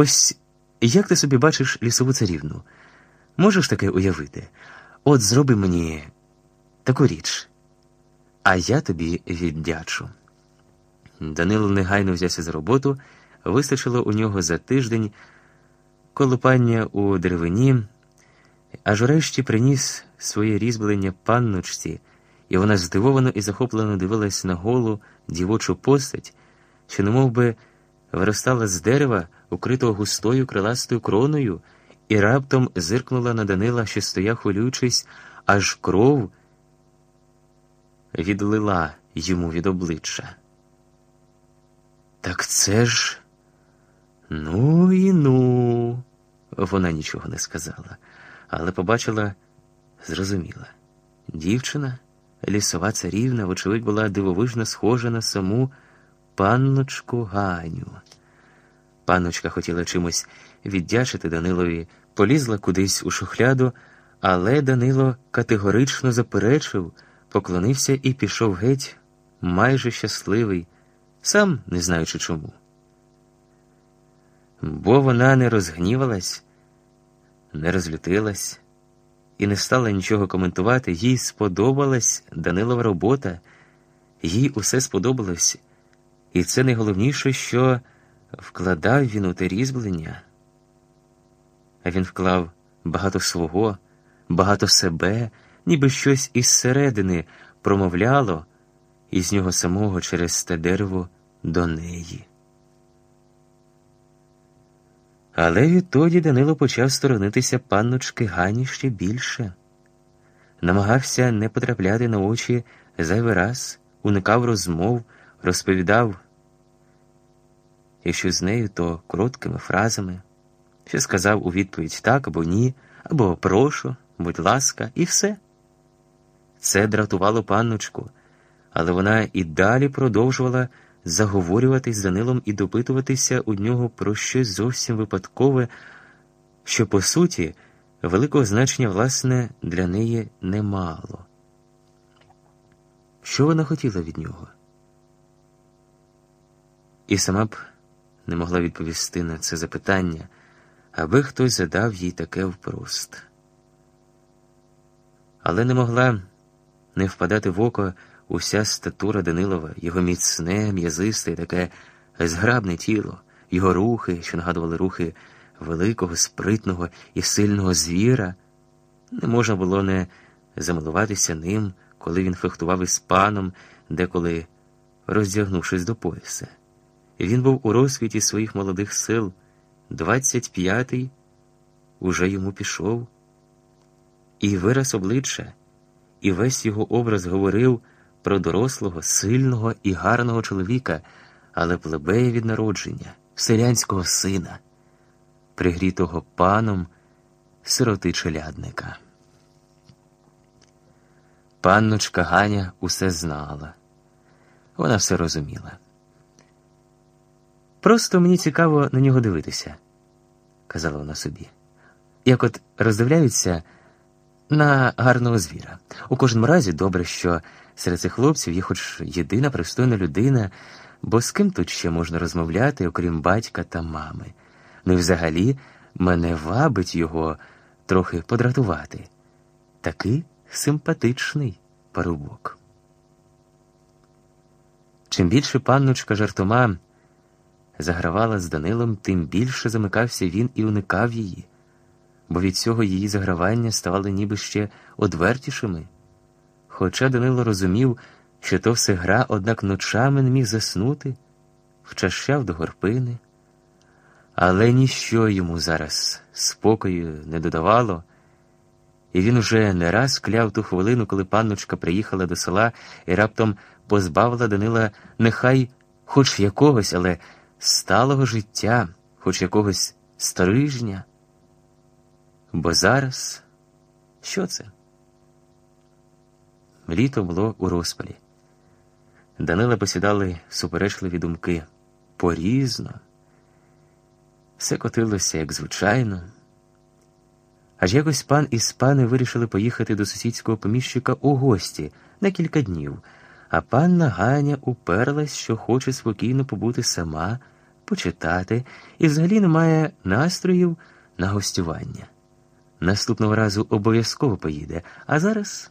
Ось як ти собі бачиш лісову царівну? Можеш таке уявити? От зроби мені таку річ, а я тобі віддячу. Данило негайно взявся за роботу, вистачило у нього за тиждень колупання у деревині, аж урешті приніс своє різьблення панночці, і вона здивовано і захоплено дивилась на голу дівочу постать, що немов би виростала з дерева, укритого густою криластою кроною, і раптом зиркнула на Данила, що стояв, хвилюючись, аж кров відлила йому від обличчя. Так це ж. Ну і ну. Вона нічого не сказала, але побачила, зрозуміла. Дівчина, лісова царівна, вочевидь, була дивовижно схожа на саму панночку Ганю. Панночка хотіла чимось віддячити Данилові, полізла кудись у шухляду, але Данило категорично заперечив, поклонився і пішов геть, майже щасливий, сам не знаючи чому. Бо вона не розгнівалась, не розлютилась і не стала нічого коментувати, їй сподобалась Данилова робота, їй усе сподобалось, і це найголовніше, що вкладав він у те різьблення. А він вклав багато свого, багато себе, ніби щось із середини промовляло, із нього самого через те дерево до неї. Але відтоді Данило почав сторонитися панночки Гані ще більше, намагався не потрапляти на очі зайвий раз, уникав розмов, розповідав, якщо з нею, то короткими фразами, що сказав у відповідь так або ні, або прошу, будь ласка, і все. Це дратувало панночку, але вона і далі продовжувала заговорюватись з Данилом і допитуватися у нього про щось зовсім випадкове, що, по суті, великого значення, власне, для неї не мало. Що вона хотіла від нього? І сама б не могла відповісти на це запитання, аби хтось задав їй таке впрост. Але не могла не впадати в око уся статура Данилова, його міцне, м'язисте, і таке зграбне тіло, його рухи, що нагадували рухи великого, спритного і сильного звіра, не можна було не замилуватися ним, коли він фехтував із паном, деколи роздягнувшись до пояса. Він був у розквіті своїх молодих сил, двадцять п'ятий уже йому пішов, і вираз обличчя, і весь його образ говорив про дорослого, сильного і гарного чоловіка, але плебея від народження, селянського сина, пригрітого паном сироти челядника. Панночка Ганя усе знала, вона все розуміла. Просто мені цікаво на нього дивитися, казала вона собі. Як от роздивляються на гарного звіра. У кожному разі добре, що серед цих хлопців є хоч єдина пристойна людина, бо з ким тут ще можна розмовляти, окрім батька та мами. Ну і взагалі мене вабить його трохи подратувати. Такий симпатичний парубок. Чим більше панночка жартома загравала з Данилом, тим більше замикався він і уникав її бо від цього її загравання ставали ніби ще одвертішими. Хоча Данило розумів, що то все гра, однак ночами не міг заснути, вчащав до горпини, але ніщо йому зараз спокою не додавало, і він уже не раз кляв ту хвилину, коли панночка приїхала до села і раптом позбавила Данила нехай хоч якогось, але сталого життя, хоч якогось стрижня. Бо зараз що це? Літо було у розпалі. Данила посідали суперечливі думки порізно. Все котилося, як звичайно. Аж якось пан із пани вирішили поїхати до сусідського поміщика у гості на кілька днів, а панна Ганя уперлась, що хоче спокійно побути сама почитати і взагалі не має настроїв на гостювання. Наступного разу обов'язково поїде, а зараз